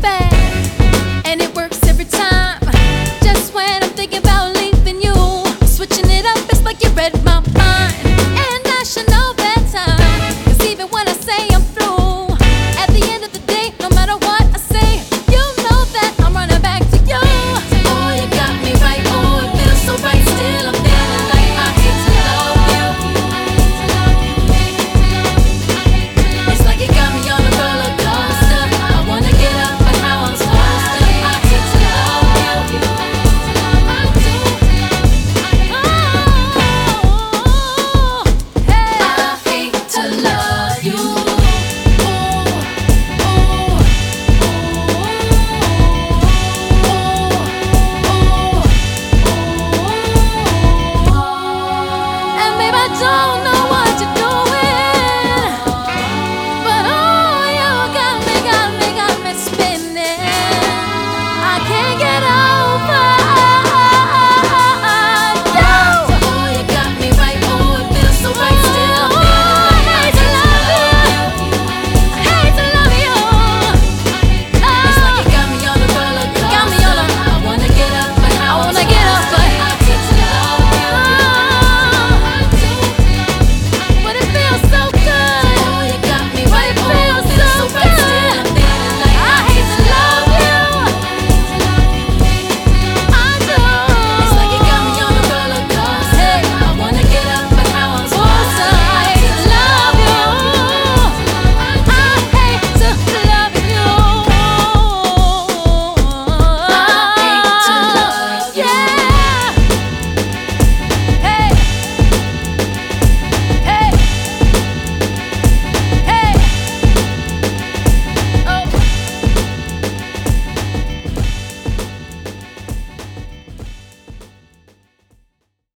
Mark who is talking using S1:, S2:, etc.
S1: back.